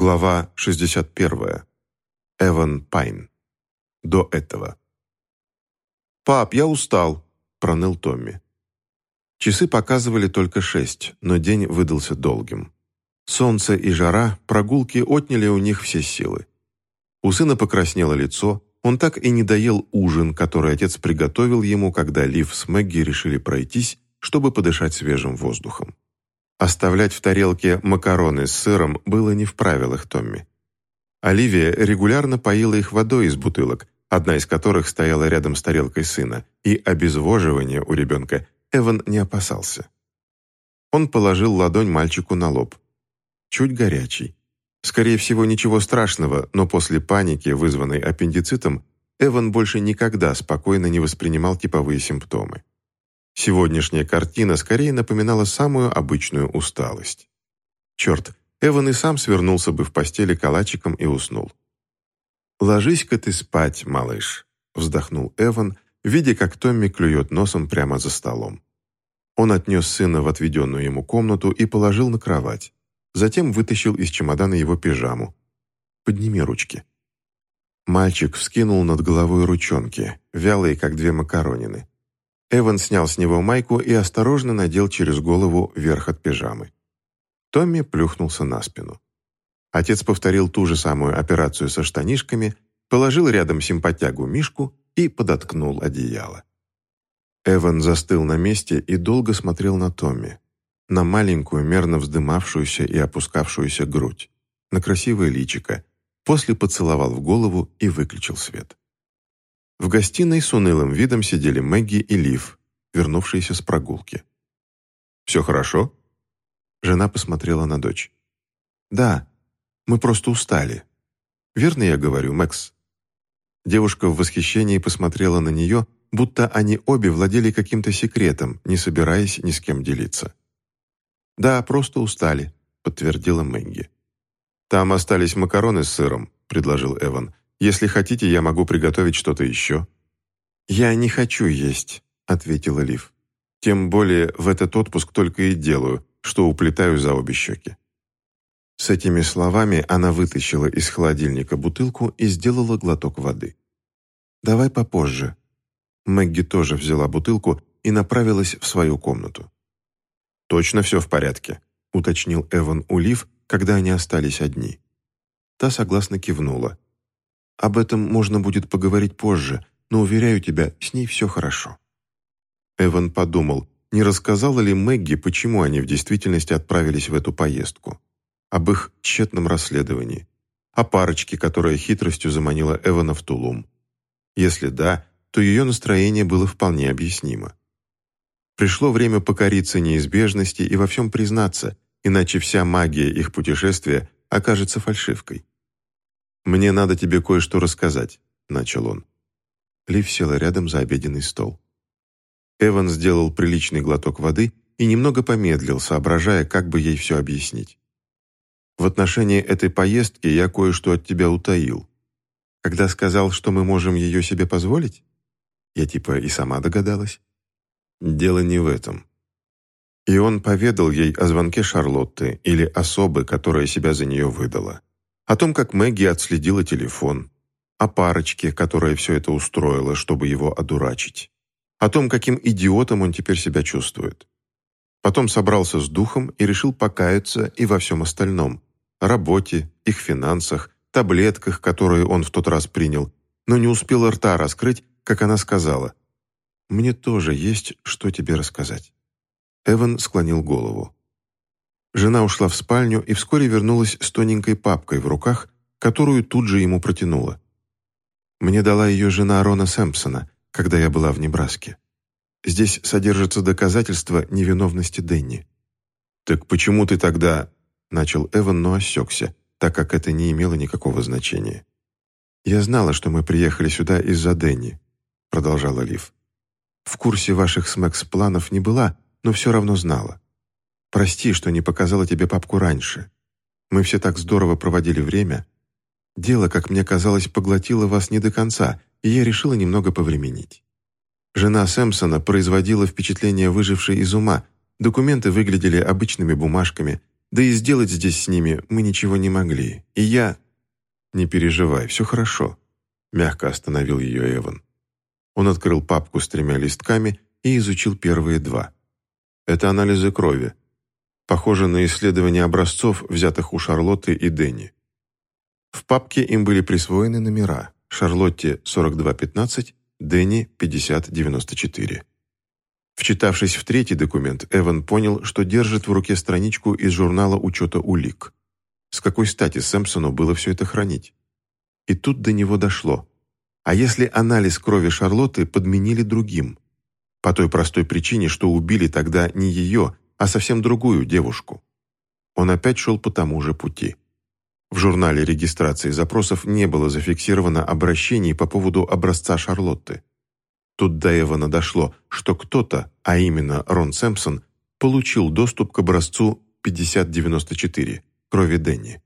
Глава 61. Эван Пайн. До этого. «Пап, я устал», — проныл Томми. Часы показывали только шесть, но день выдался долгим. Солнце и жара, прогулки отняли у них все силы. У сына покраснело лицо, он так и не доел ужин, который отец приготовил ему, когда Лив с Мэгги решили пройтись, чтобы подышать свежим воздухом. Оставлять в тарелке макароны с сыром было не в правилах Томми. Оливия регулярно поила их водой из бутылок, одна из которых стояла рядом с тарелкой сына, и обезвоживания у ребенка Эван не опасался. Он положил ладонь мальчику на лоб. Чуть горячий. Скорее всего, ничего страшного, но после паники, вызванной аппендицитом, Эван больше никогда спокойно не воспринимал типовые симптомы. Сегодняшняя картина скорее напоминала самую обычную усталость. Черт, Эван и сам свернулся бы в постели калачиком и уснул. «Ложись-ка ты спать, малыш», — вздохнул Эван, видя, как Томми клюет носом прямо за столом. Он отнес сына в отведенную ему комнату и положил на кровать. Затем вытащил из чемодана его пижаму. «Подними ручки». Мальчик вскинул над головой ручонки, вялые, как две макаронины. Эван снял с него майку и осторожно надел через голову верх от пижамы. Томми плюхнулся на спину. Отец повторил ту же самую операцию со штанишками, положил рядом симпатягу Мишку и подоткнул одеяло. Эван застыл на месте и долго смотрел на Томми, на маленькую, мерно вздымавшуюся и опускавшуюся грудь, на красивое личико, после поцеловал в голову и выключил свет. В гостиной с унылым видом сидели Мэгги и Лив, вернувшиеся с прогулки. «Все хорошо?» Жена посмотрела на дочь. «Да, мы просто устали. Верно я говорю, Мэкс?» Девушка в восхищении посмотрела на нее, будто они обе владели каким-то секретом, не собираясь ни с кем делиться. «Да, просто устали», — подтвердила Мэгги. «Там остались макароны с сыром», — предложил Эван. Если хотите, я могу приготовить что-то еще». «Я не хочу есть», — ответила Лив. «Тем более в этот отпуск только и делаю, что уплетаю за обе щеки». С этими словами она вытащила из холодильника бутылку и сделала глоток воды. «Давай попозже». Мэгги тоже взяла бутылку и направилась в свою комнату. «Точно все в порядке», — уточнил Эван у Лив, когда они остались одни. Та согласно кивнула. Об этом можно будет поговорить позже, но, уверяю тебя, с ней все хорошо». Эван подумал, не рассказала ли Мэгги, почему они в действительности отправились в эту поездку. Об их тщетном расследовании. О парочке, которая хитростью заманила Эвана в Тулум. Если да, то ее настроение было вполне объяснимо. Пришло время покориться неизбежности и во всем признаться, иначе вся магия их путешествия окажется фальшивкой. «Мне надо тебе кое-что рассказать», — начал он. Лив села рядом за обеденный стол. Эван сделал приличный глоток воды и немного помедлил, соображая, как бы ей все объяснить. «В отношении этой поездки я кое-что от тебя утаил. Когда сказал, что мы можем ее себе позволить? Я типа и сама догадалась. Дело не в этом. И он поведал ей о звонке Шарлотты или особы, которая себя за нее выдала о том, как Мэгги отследила телефон, о парочке, которая все это устроила, чтобы его одурачить, о том, каким идиотом он теперь себя чувствует. Потом собрался с духом и решил покаяться и во всем остальном – работе, их финансах, таблетках, которые он в тот раз принял, но не успел рта раскрыть, как она сказала. «Мне тоже есть, что тебе рассказать». Эван склонил голову. Жена ушла в спальню и вскоре вернулась с тоненькой папкой в руках, которую тут же ему протянула. Мне дала ее жена Рона Сэмпсона, когда я была в Небраске. Здесь содержатся доказательства невиновности Денни. «Так почему ты тогда...» — начал Эван, но осекся, так как это не имело никакого значения. «Я знала, что мы приехали сюда из-за Денни», — продолжала Лив. «В курсе ваших с Мэкс планов не была, но все равно знала. Прости, что не показала тебе папку раньше. Мы все так здорово проводили время. Дело, как мне казалось, поглотило вас не до конца, и я решила немного повременить. Жена Сэмпсона производила впечатление выжившей из ума, документы выглядели обычными бумажками, да и сделать здесь с ними мы ничего не могли. И я...» «Не переживай, все хорошо», — мягко остановил ее Эван. Он открыл папку с тремя листками и изучил первые два. Это анализы крови. Похоже на исследование образцов, взятых у Шарлотты и Дэнни. В папке им были присвоены номера Шарлотте 4215, Дэнни 5094. Вчитавшись в третий документ, Эван понял, что держит в руке страничку из журнала учета улик. С какой стати Сэмпсону было все это хранить? И тут до него дошло. А если анализ крови Шарлотты подменили другим? По той простой причине, что убили тогда не ее, а совсем другую девушку. Он опять шел по тому же пути. В журнале регистрации запросов не было зафиксировано обращений по поводу образца Шарлотты. Тут до Эвана дошло, что кто-то, а именно Рон Сэмпсон, получил доступ к образцу 5094 крови Дэнни.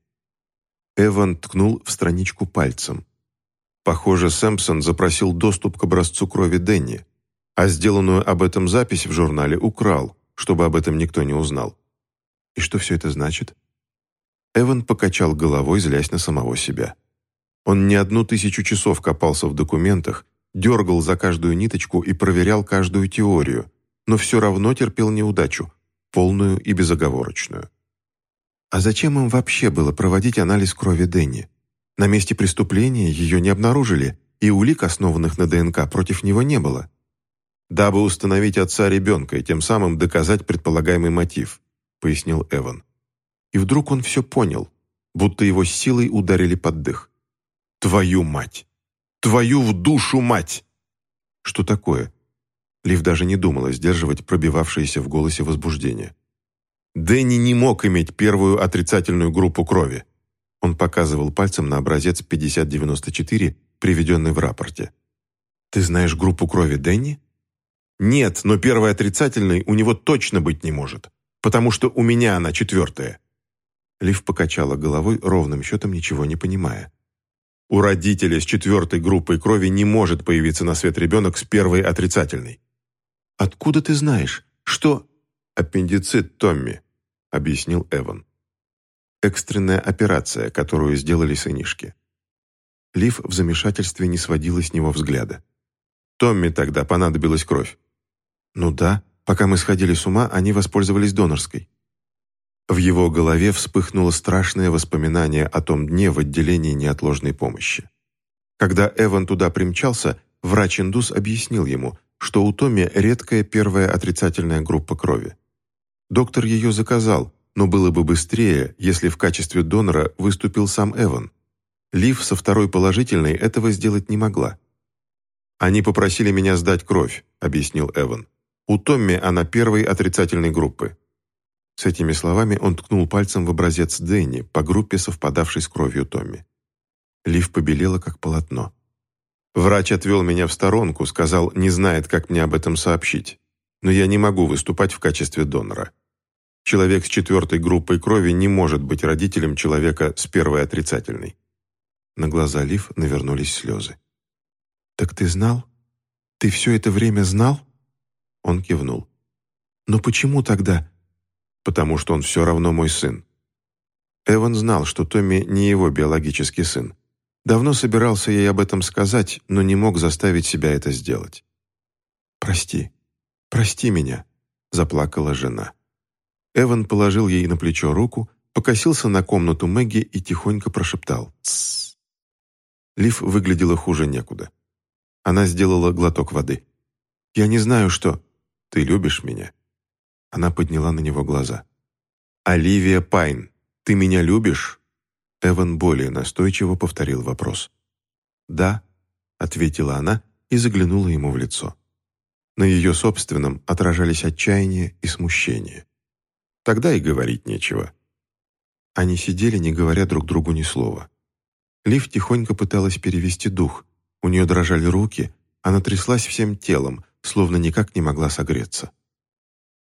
Эван ткнул в страничку пальцем. Похоже, Сэмпсон запросил доступ к образцу крови Дэнни, а сделанную об этом запись в журнале украл, чтобы об этом никто не узнал. И что все это значит? Эван покачал головой, злясь на самого себя. Он не одну тысячу часов копался в документах, дергал за каждую ниточку и проверял каждую теорию, но все равно терпел неудачу, полную и безоговорочную. А зачем им вообще было проводить анализ крови Дэнни? На месте преступления ее не обнаружили, и улик, основанных на ДНК, против него не было. «Дабы установить отца ребенка и тем самым доказать предполагаемый мотив», пояснил Эван. И вдруг он все понял, будто его силой ударили под дых. «Твою мать! Твою в душу мать!» «Что такое?» Лив даже не думала сдерживать пробивавшееся в голосе возбуждение. Дэнни не мог иметь первую отрицательную группу крови. Он показывал пальцем на образец 5094, приведенный в рапорте. «Ты знаешь группу крови Дэнни?» «Нет, но первой отрицательной у него точно быть не может, потому что у меня она четвертая». Лив покачала головой, ровным счетом ничего не понимая. У родителя с четвертой группой крови не может появиться на свет ребенок с первой отрицательной. «Откуда ты знаешь? Что...» «Аппендицит Томми», — объяснил Эван. «Экстренная операция, которую сделали сынишки». Лив в замешательстве не сводила с него взгляда. «Томми тогда понадобилась кровь». «Ну да, пока мы сходили с ума, они воспользовались донорской». В его голове вспыхнуло страшное воспоминание о том дне в отделении неотложной помощи. Когда Эван туда примчался, врач-индус объяснил ему, что у Томми редкая первая отрицательная группа крови. Доктор ее заказал, но было бы быстрее, если в качестве донора выступил сам Эван. Лив со второй положительной этого сделать не могла. «Они попросили меня сдать кровь», — объяснил Эван. «У Томми она первой отрицательной группы. С этими словами он ткнул пальцем в образец Дэнни, по группе совпадавшей с кровью Томми. Лив побелела, как полотно. Врач отвел меня в сторонку, сказал, не знает, как мне об этом сообщить. Но я не могу выступать в качестве донора. Человек с четвертой группой крови не может быть родителем человека с первой отрицательной. На глаза Лив навернулись слезы. «Так ты знал? Ты все это время знал?» Он кивнул. «Но почему тогда?» потому что он все равно мой сын. Эван знал, что Томми не его биологический сын. Давно собирался ей об этом сказать, но не мог заставить себя это сделать. «Прости, прости меня», — заплакала жена. Эван положил ей на плечо руку, покосился на комнату Мэгги и тихонько прошептал «Тссс». Лив выглядела хуже некуда. Она сделала глоток воды. «Я не знаю, что...» «Ты любишь меня?» Она подняла на него глаза. «Оливия Пайн, ты меня любишь?» Эван более настойчиво повторил вопрос. «Да», — ответила она и заглянула ему в лицо. На ее собственном отражались отчаяние и смущение. Тогда и говорить нечего. Они сидели, не говоря друг другу ни слова. Лив тихонько пыталась перевести дух. У нее дрожали руки, она тряслась всем телом, словно никак не могла согреться.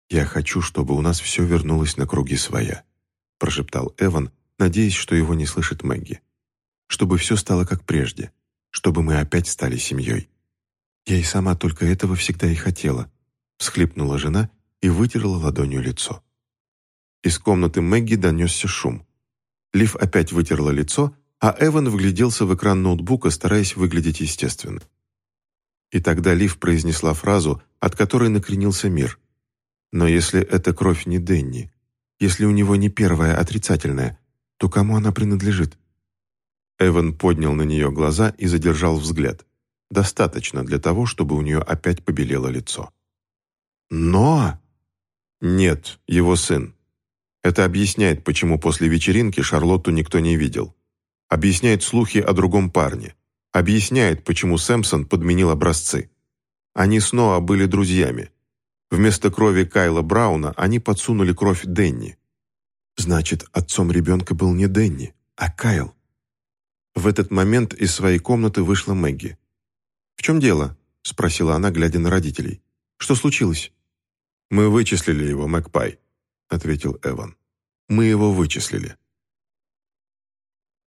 «Я хочу, чтобы у нас все вернулось на круги своя», прошептал Эван, надеясь, что его не слышит Мэгги. «Чтобы все стало как прежде, чтобы мы опять стали семьей». «Я и сама только этого всегда и хотела», всхлипнула жена и вытерла ладонью лицо. Из комнаты Мэгги донесся шум. Лив опять вытерла лицо, а Эван вгляделся в экран ноутбука, стараясь выглядеть естественно. И тогда Лив произнесла фразу, от которой накренился мир. «Но если эта кровь не Денни, если у него не первая отрицательная, то кому она принадлежит?» Эван поднял на нее глаза и задержал взгляд. Достаточно для того, чтобы у нее опять побелело лицо. «Но...» «Нет, его сын. Это объясняет, почему после вечеринки Шарлотту никто не видел. Объясняет слухи о другом парне. Объясняет, почему Сэмпсон подменил образцы. Они снова были друзьями. Вместо крови Кайла Брауна они подсунули кровь Денни. Значит, отцом ребенка был не Денни, а Кайл. В этот момент из своей комнаты вышла Мэгги. «В чем дело?» – спросила она, глядя на родителей. «Что случилось?» «Мы вычислили его, Мэгпай», – ответил Эван. «Мы его вычислили».